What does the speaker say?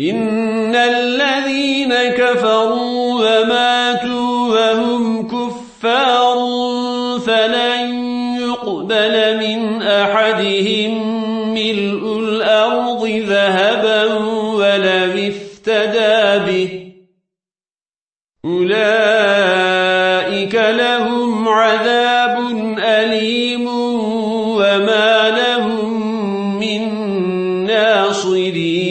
إن الذين كفروا وماتوا وهم كفار فلن يقبل من أحدهم ملء الأرض ذهبا ولم افتدى به أولئك لهم عذاب أليم وما لهم من ناصرين